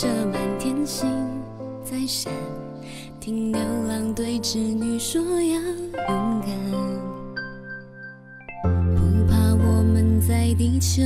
着满天星在闪听牛郎对织女说要勇敢。不怕我们在地球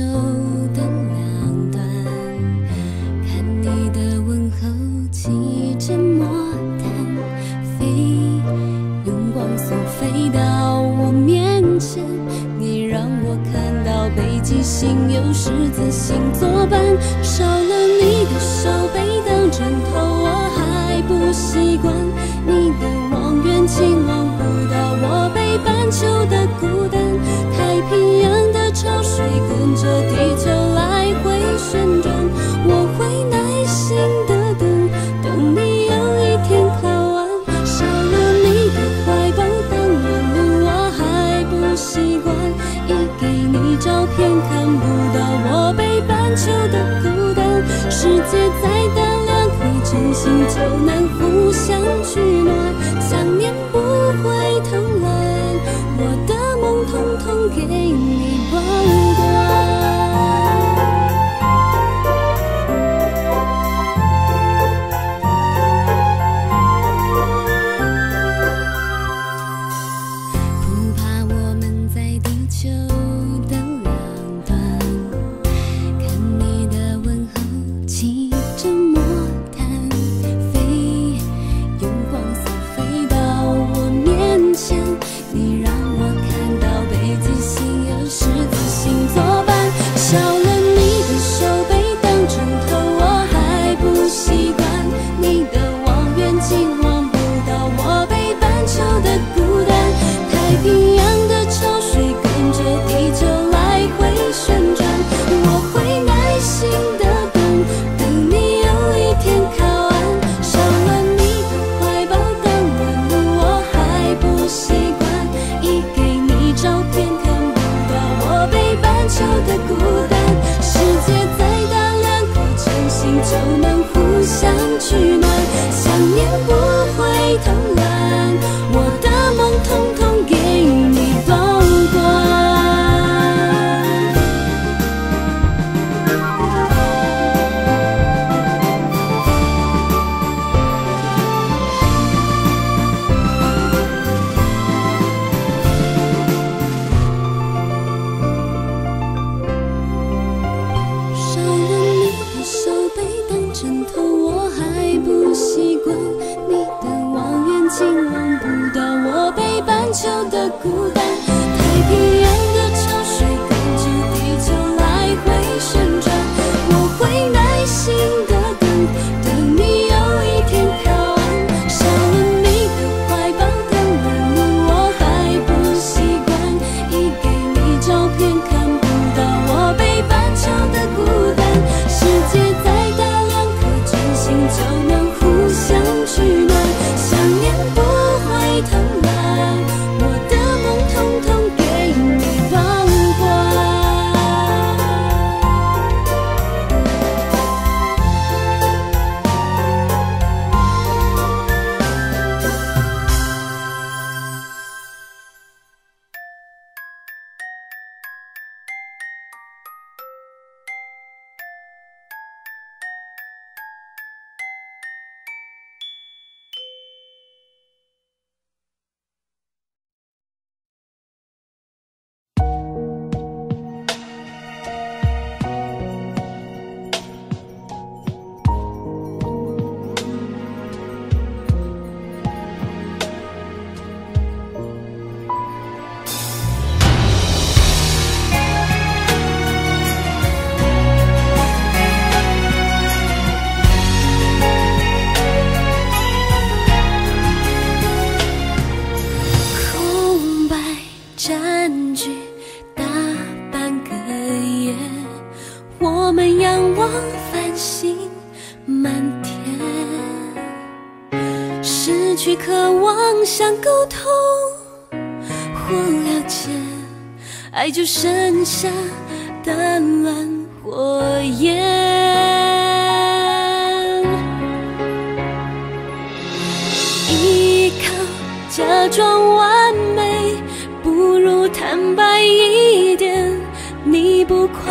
旧的故。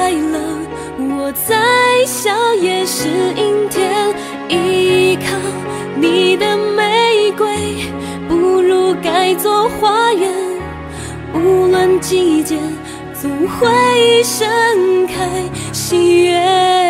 快乐我在笑也是阴天依靠你的玫瑰不如改做花园。无论季节总会盛开喜悦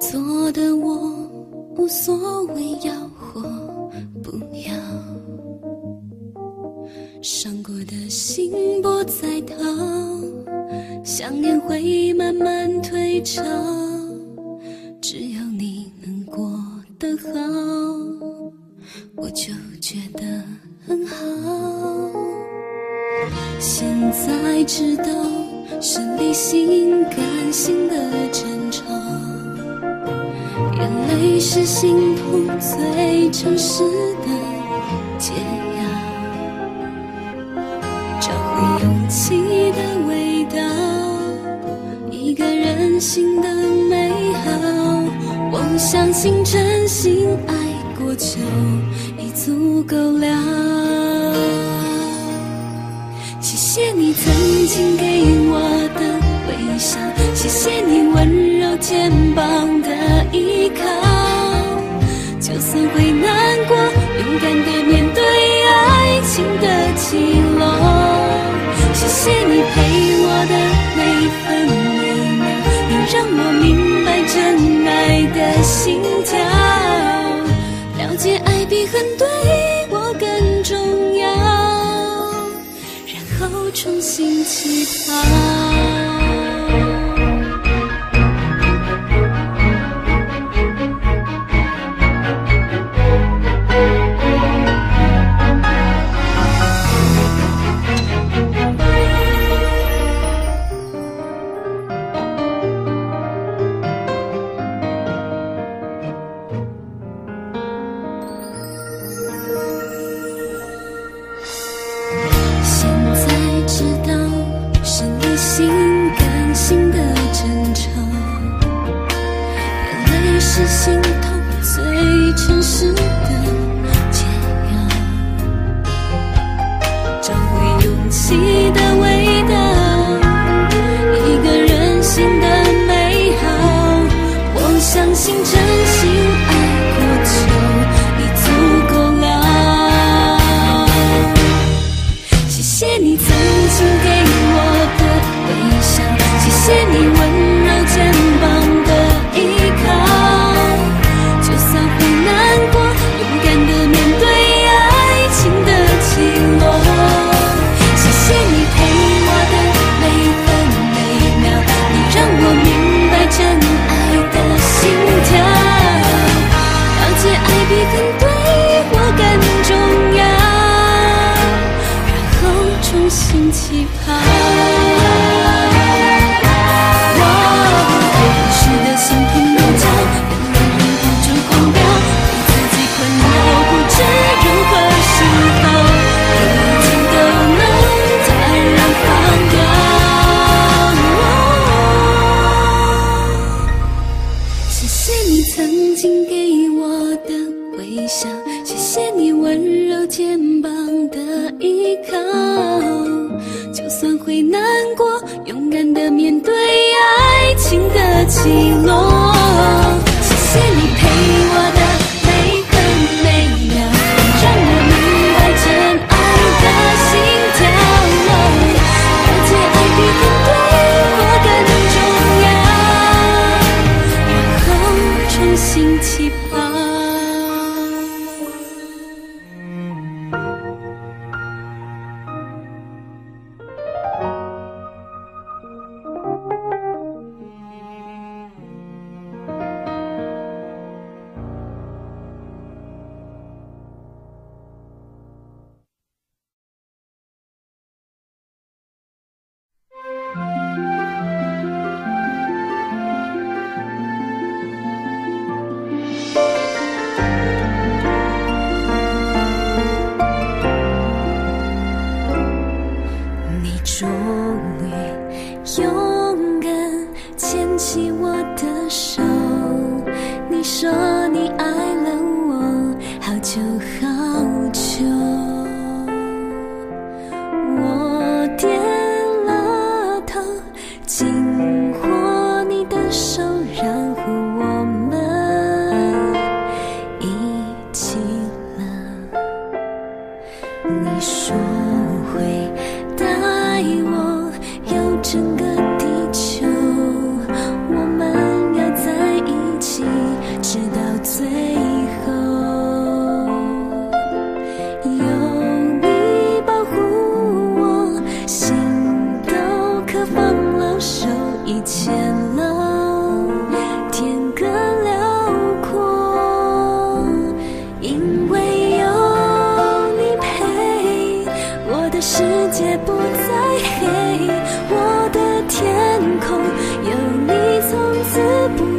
做的我无所谓要或不要。伤过的心不再逃想念会慢慢退潮。不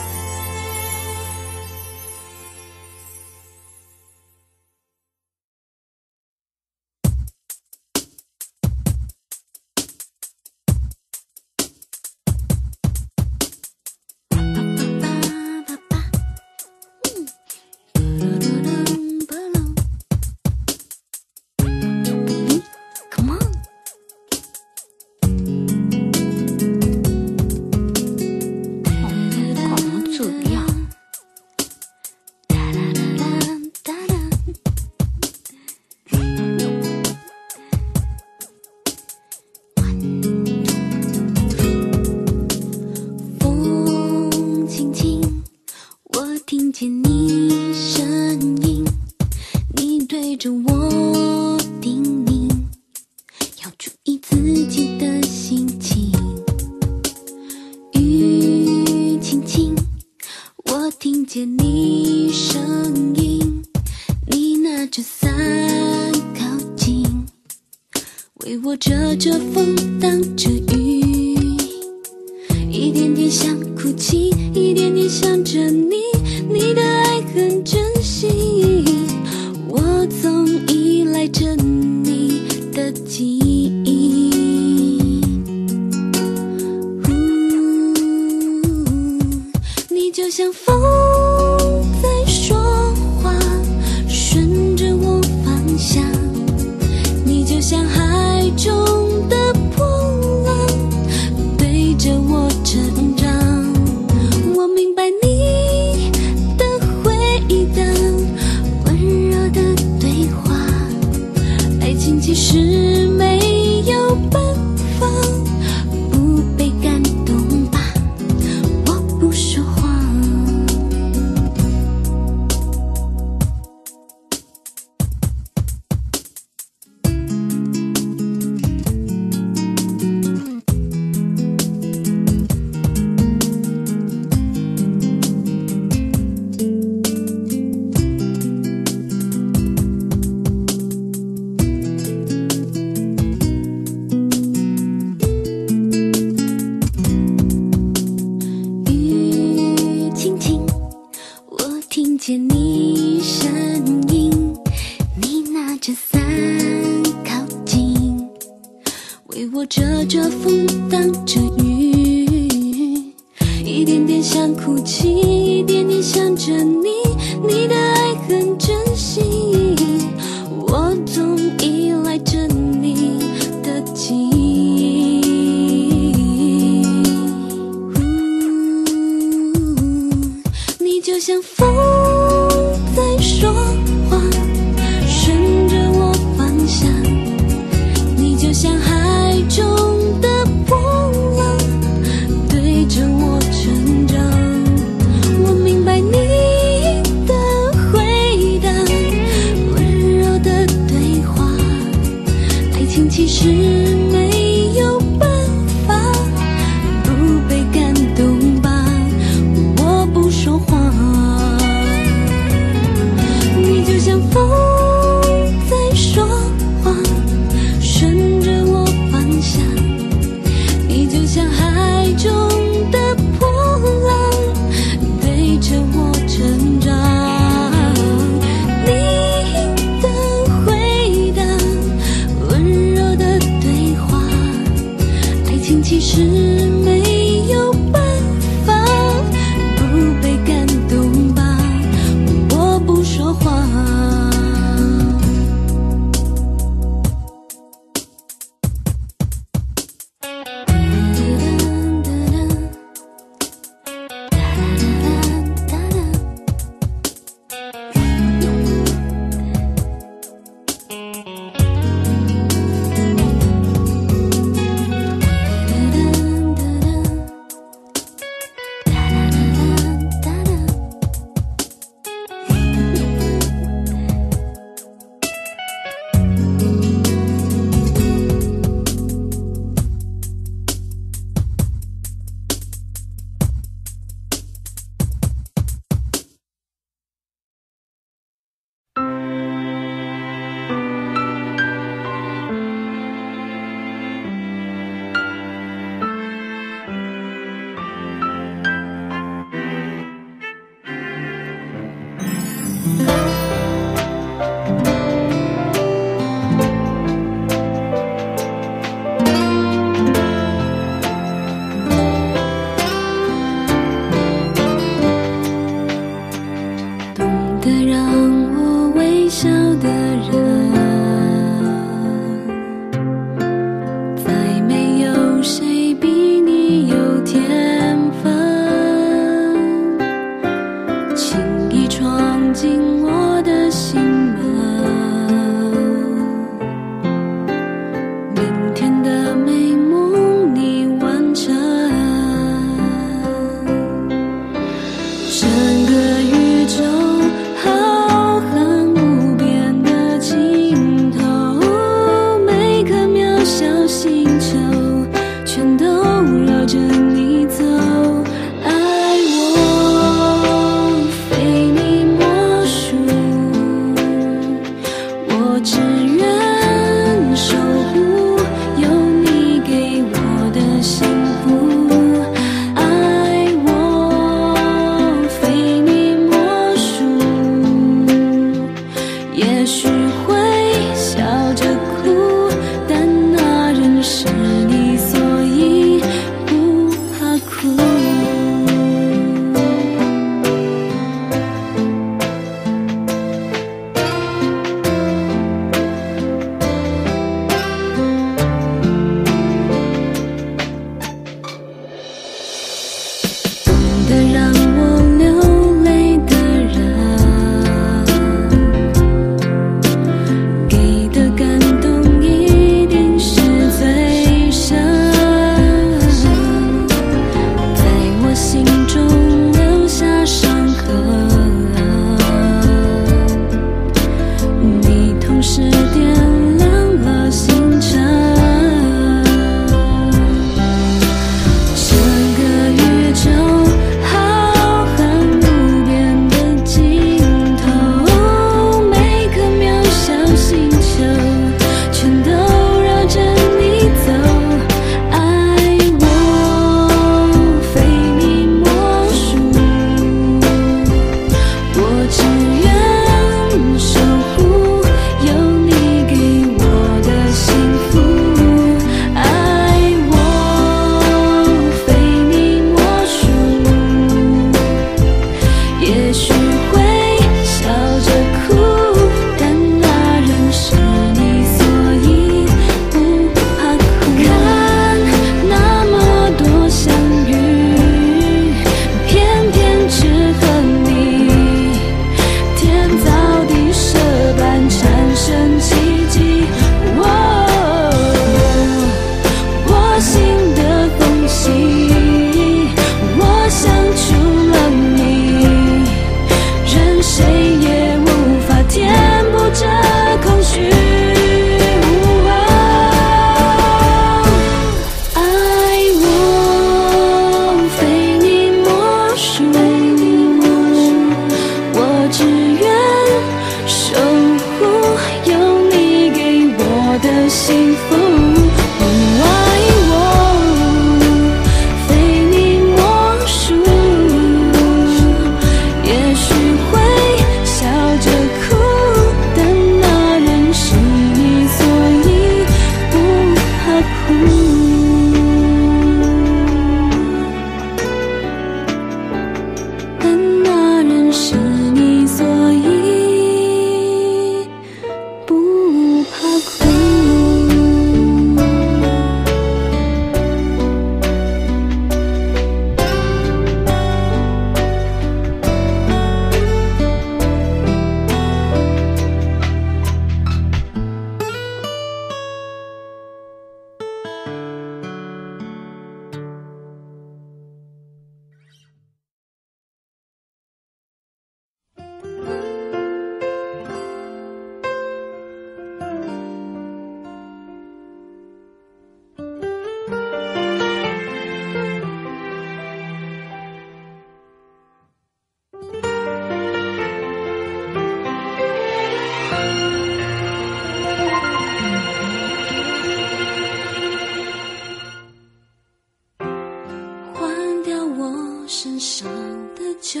就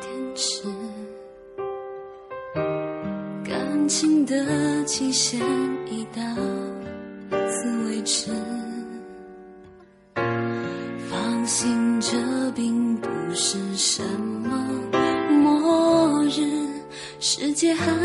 天池感情的期限已到此为止放心这并不是什么末日世界还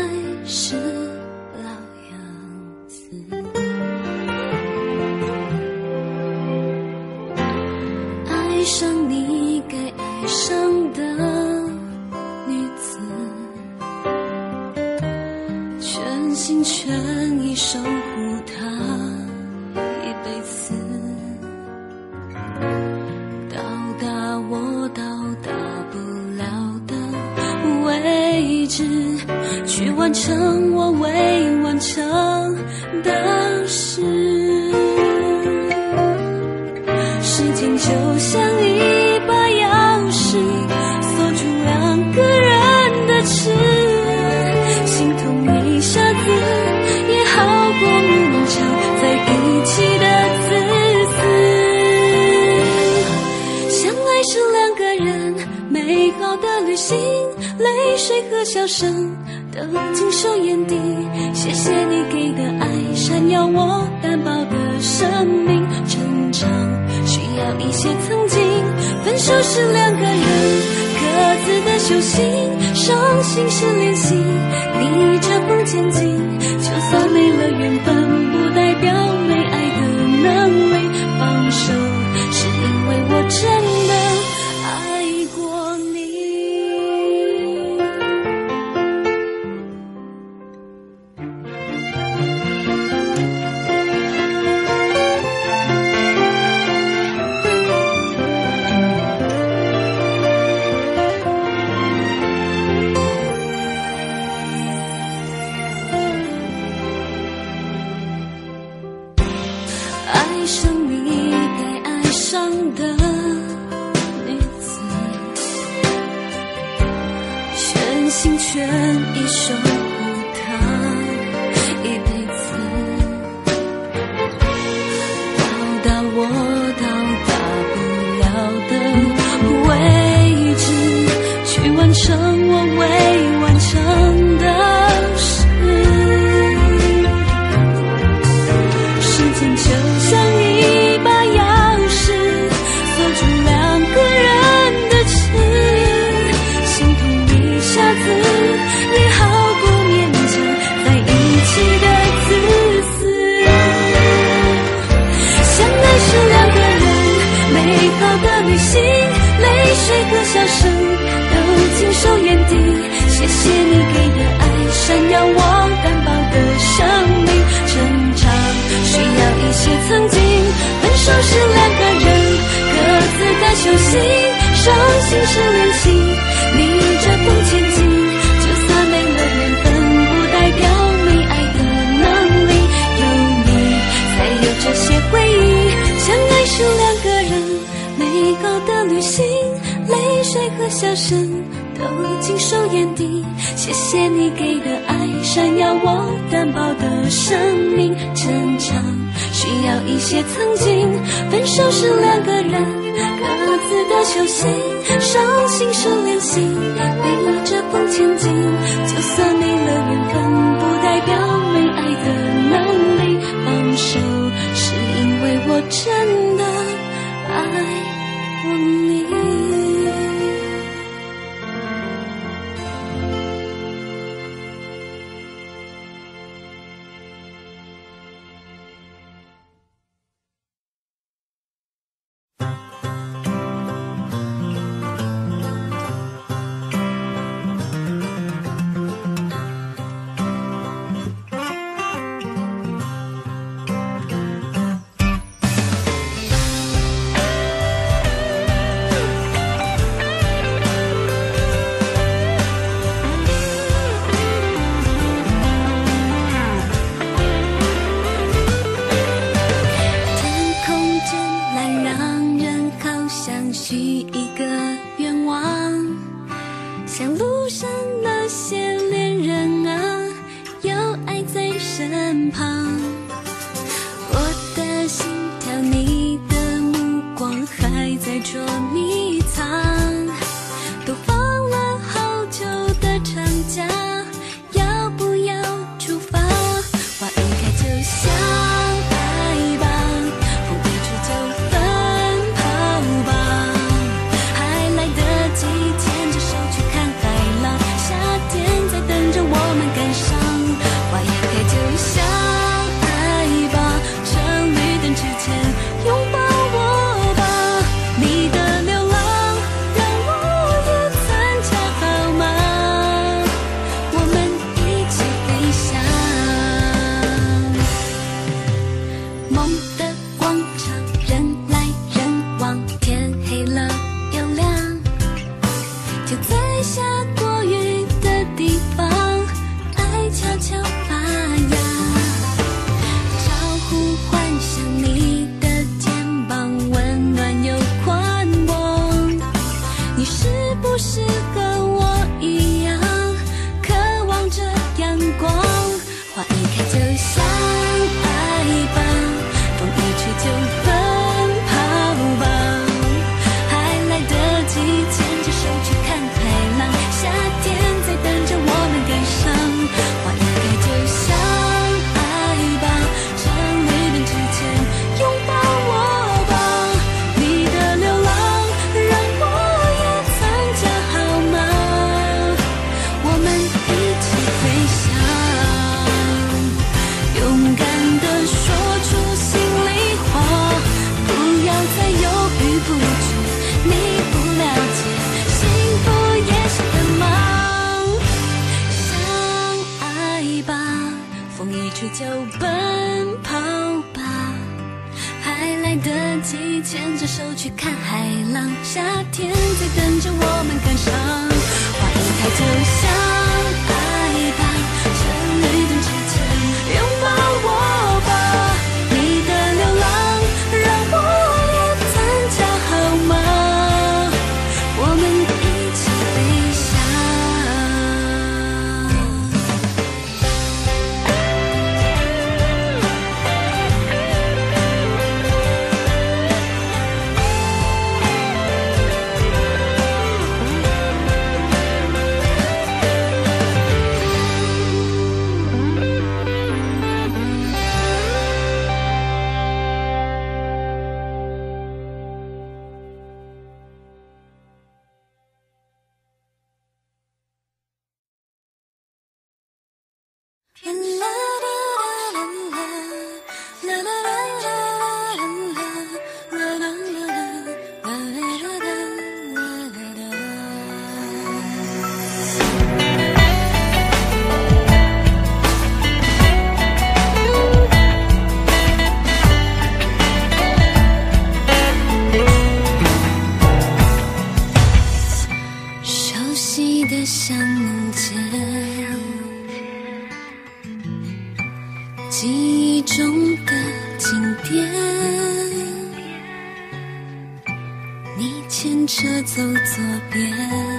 手心伤心是练习，逆着风前进。就算没了缘分，不代表没爱的能力。有你才有这些回忆，相爱是两个人。美好的旅行，泪水和笑声都尽收眼底。谢谢你给的爱，闪耀我单薄的生命。成长需要一些曾经，分手是两个人。自的修行，伤心是练习，逆着风前进。就算没了缘分，不代表没爱的能力。放手，是因为我真的。想梦见，记忆中的景点，你牵着走左边。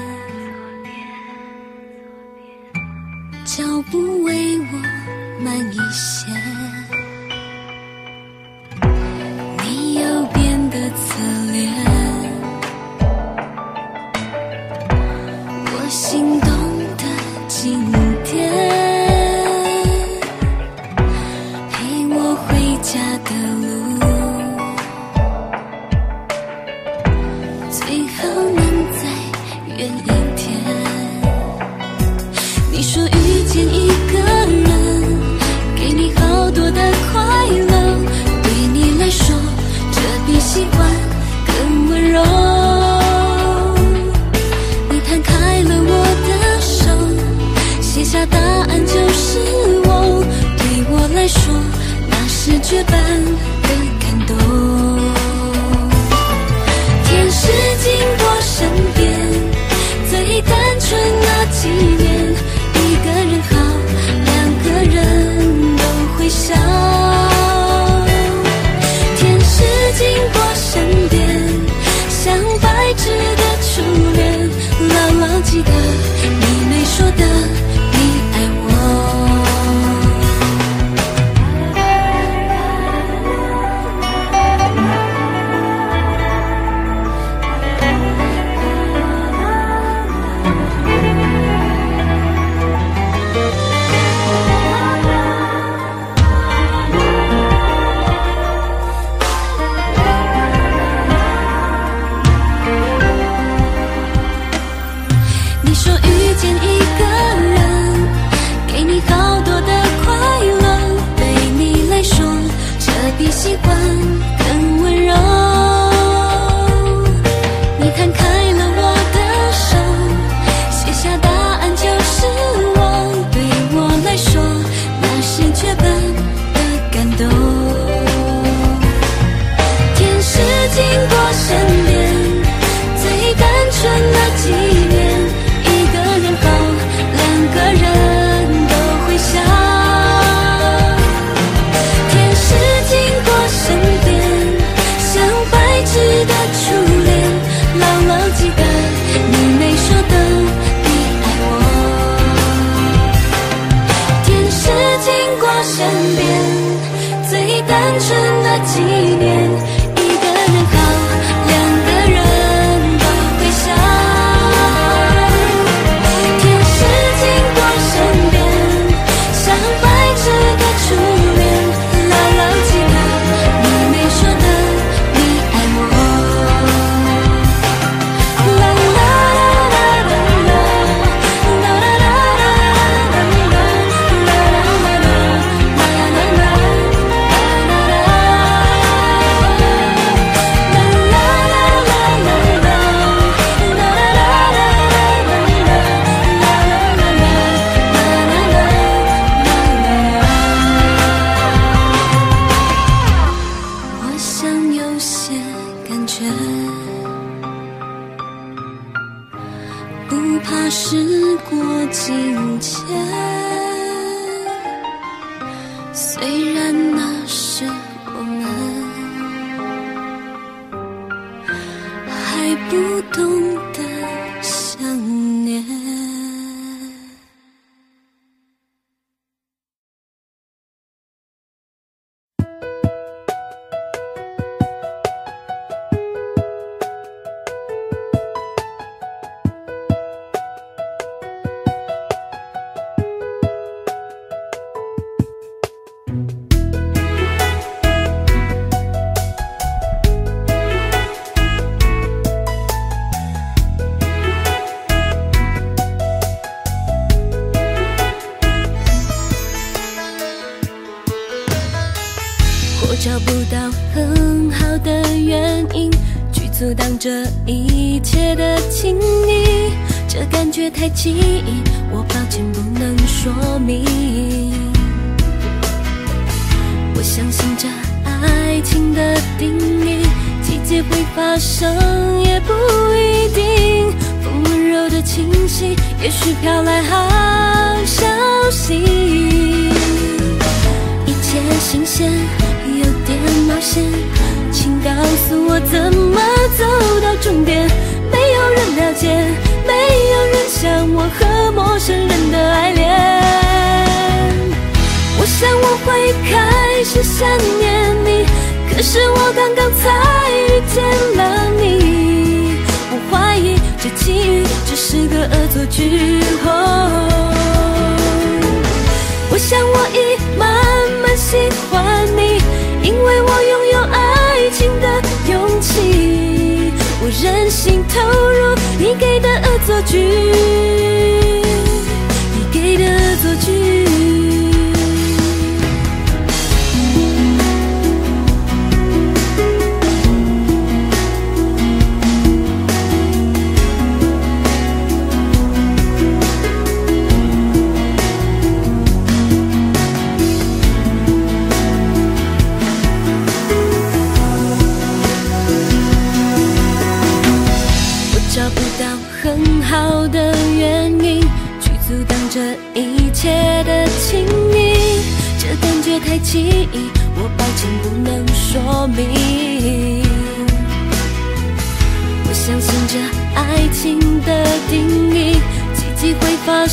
心投入你给的恶作剧。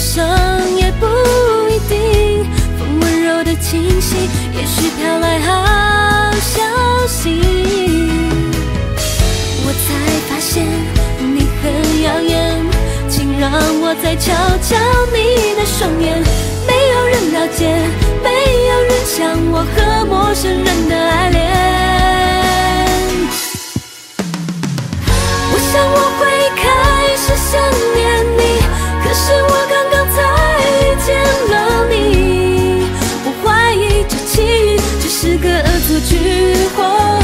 生也不一定风温柔的清晰也许飘来好消息我才发现你很耀眼请让我再瞧瞧你的双眼没有人了解没有人像我和陌生人的爱恋。我想我会开始想念时光。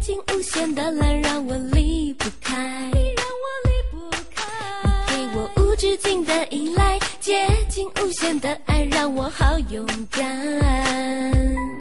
近无限的蓝让我离不开。你让我离不开给我无止境的依赖接近无限的爱让我好勇敢。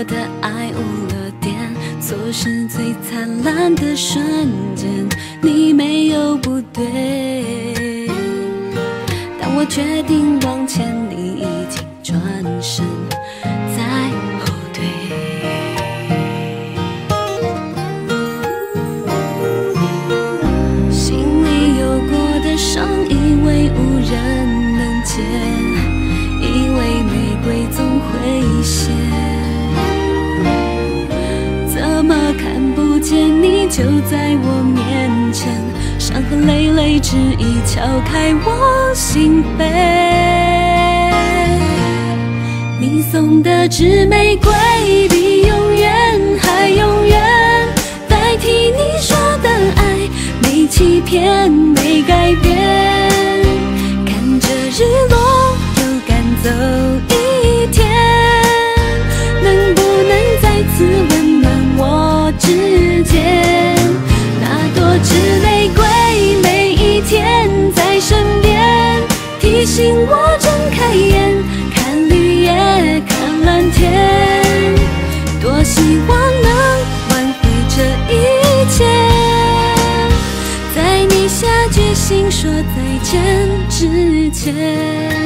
我的爱误了点，错失最灿烂的瞬间。你没有不对，但我决定往前。你一。就在我面前，伤痕累累，执意敲开我心扉。你送的纸玫瑰比永远还永远，代替你说的爱，没欺骗，没改变。心说再见之前。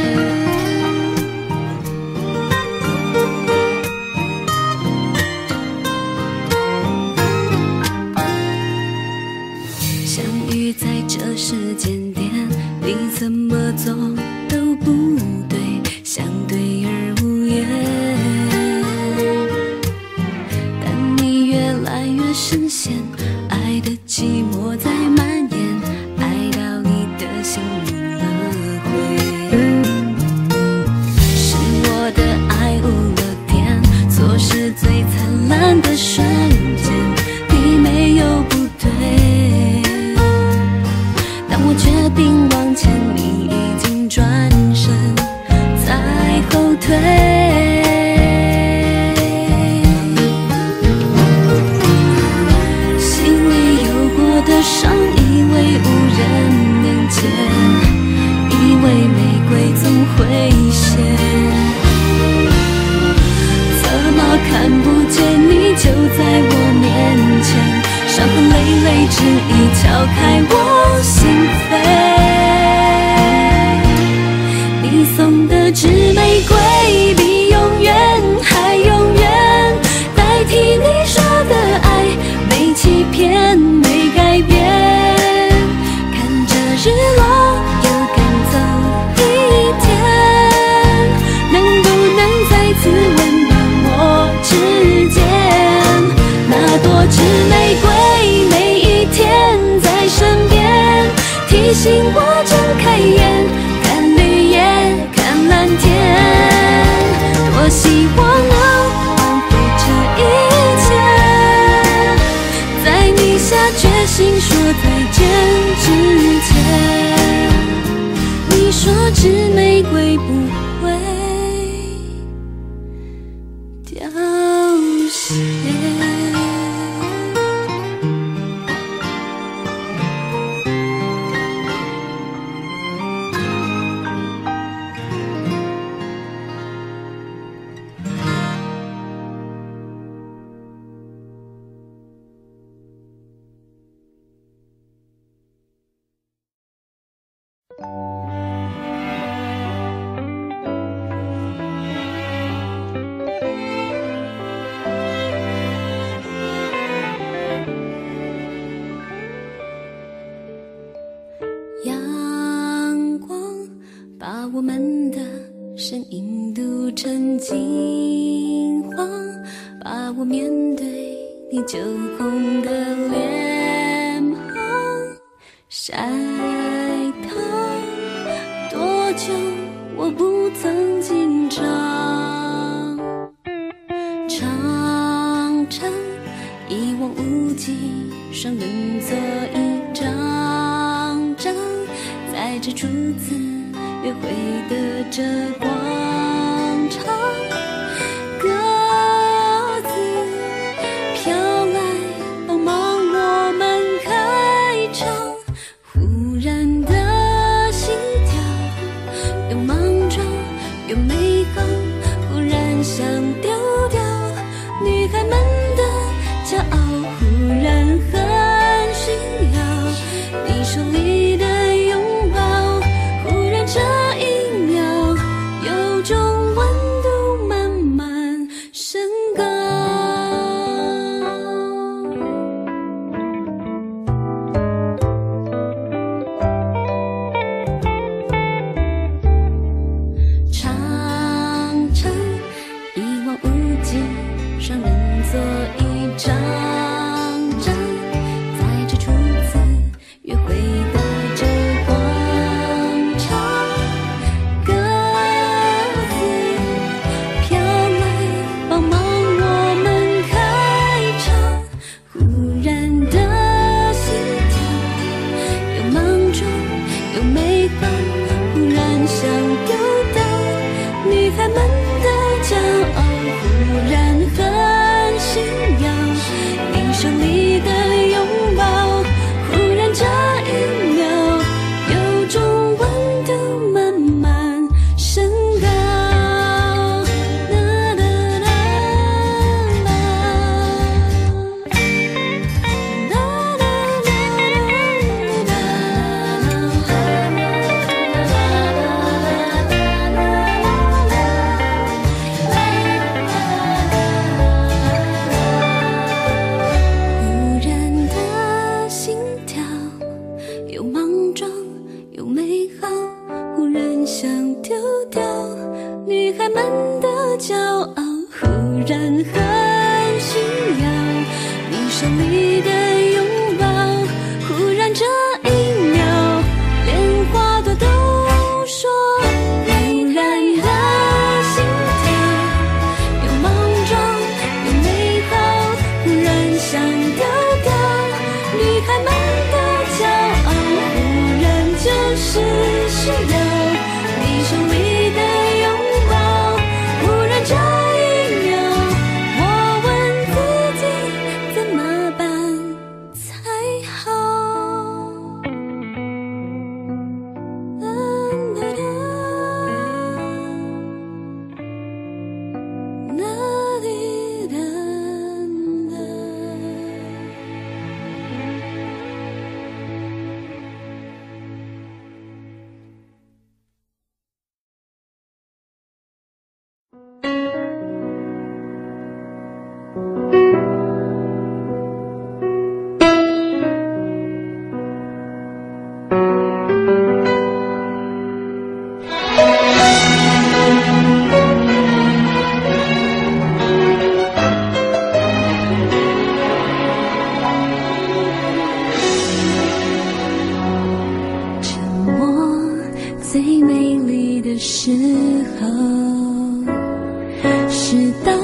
是当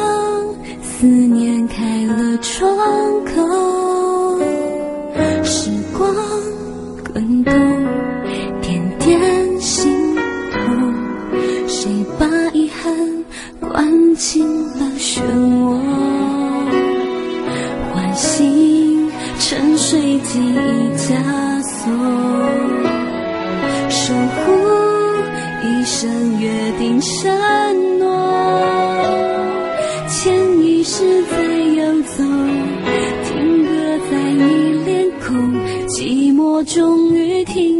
思念开了窗口。正约定承诺，潜意识在游走，停格在你脸孔，寂寞终于停。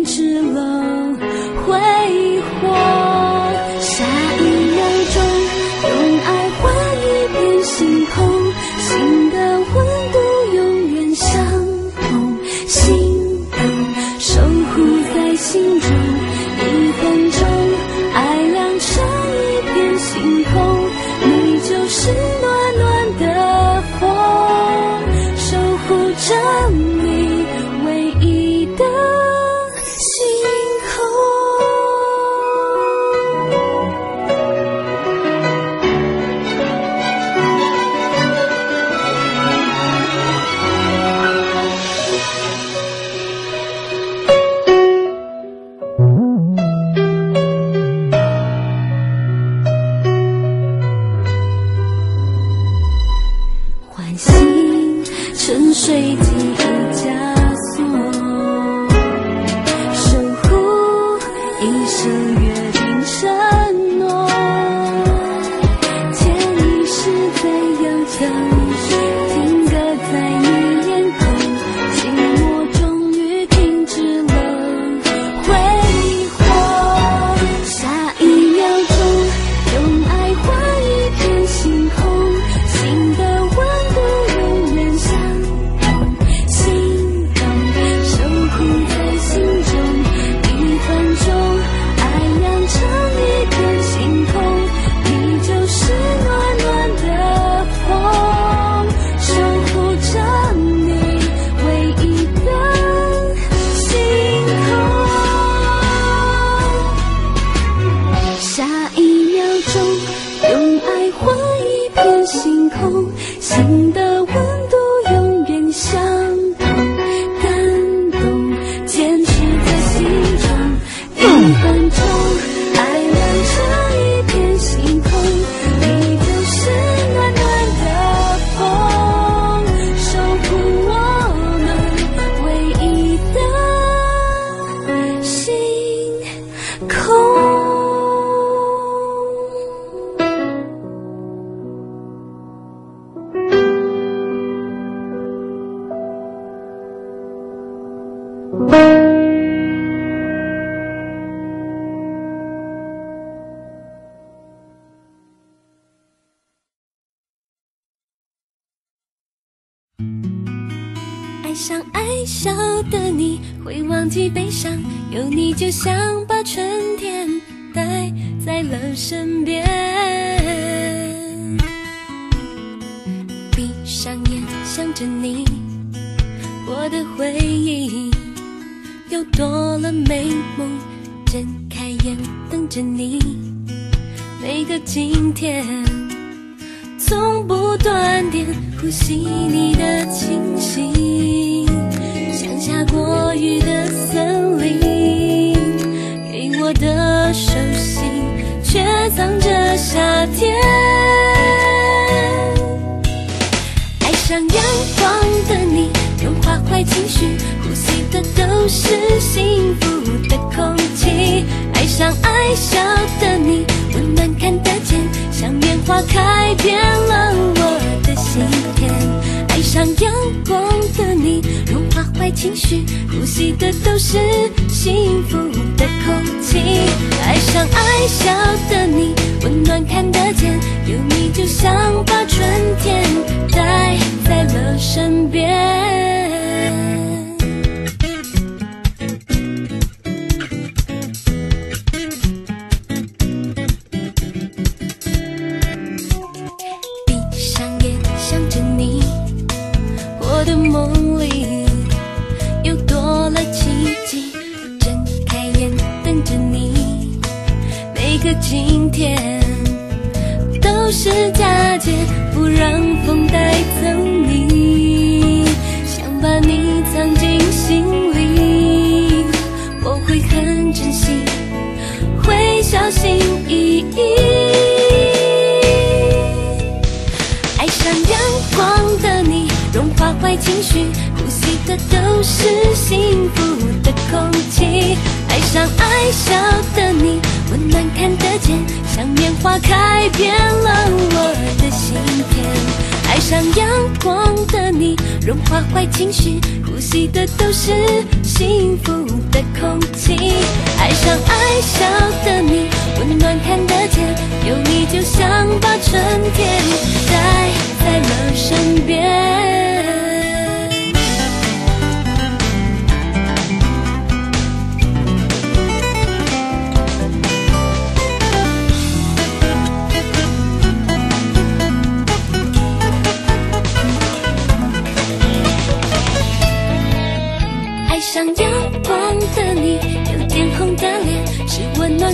笑的你会忘记悲伤有你就像把春天带在了身边闭上眼想着你我的回忆又多了美梦睁开眼等着你。每个今天从不断电呼吸你的气息下过雨的森林，给我的手心却藏着夏天。爱上阳光的你，融化坏情绪，呼吸的都是幸福的空气。爱上爱笑的你，温暖看得见，像棉花开遍了我的心田。爱上阳光的你融化坏情绪呼吸的都是幸福的空气。爱上爱笑的你温暖看得见有你就像把春天带在了身边。花开遍了我的心田，爱上阳光的你，融化坏情绪，呼吸的都是幸福的空气。爱上爱笑的你，温暖看得见，有你就像把春天带在了身边。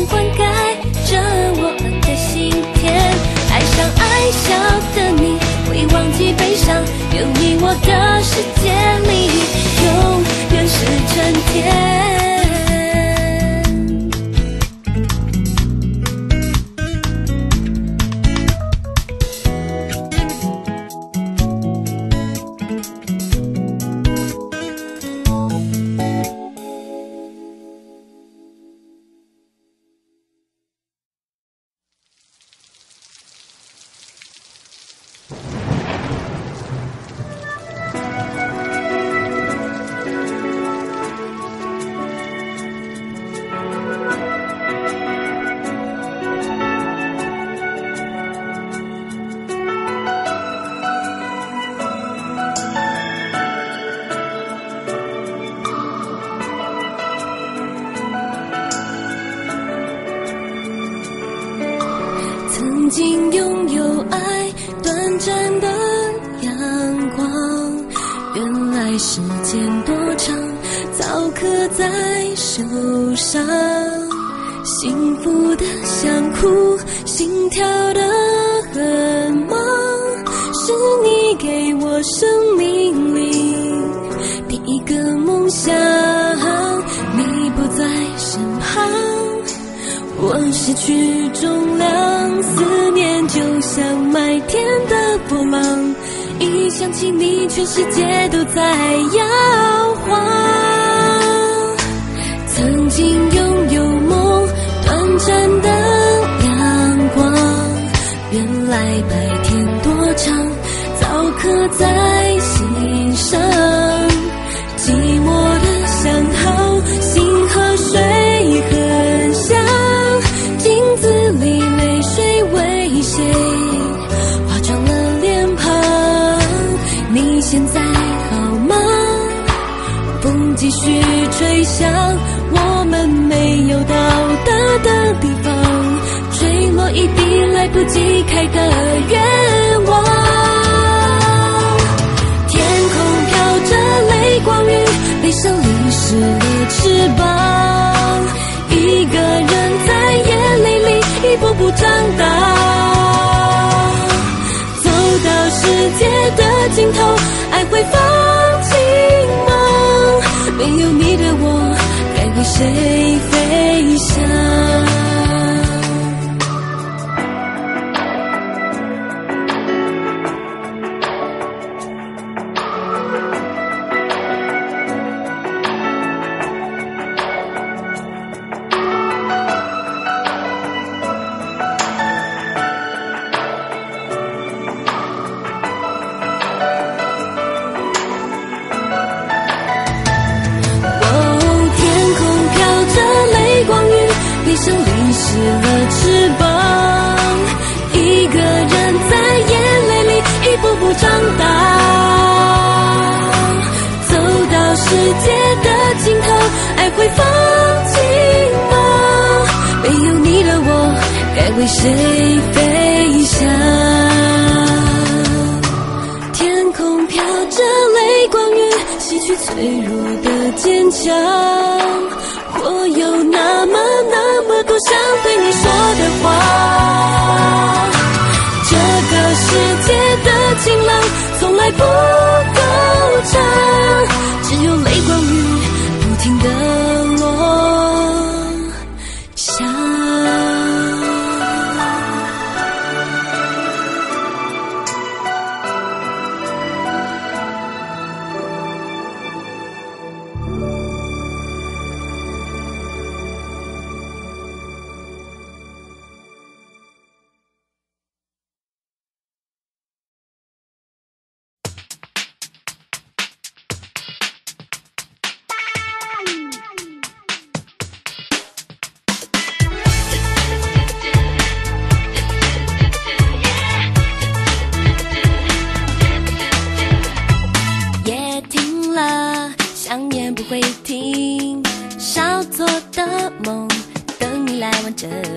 灌溉着我的心田。爱上爱笑的你，会忘记悲伤，有你我的世界里，永远是春天。吹向我们没有到达的地方，坠落一地来不及开的愿望。天空飘着泪光雨，悲伤淋湿了翅膀，一个人在眼泪里一步步长大。走到世界的尽头，爱会谁为谁飞翔？天空飘着泪光雨，洗去脆弱的坚强。我有那么那么多想对你说的话。这个世界的晴朗从来不够长，只有泪光雨不停的你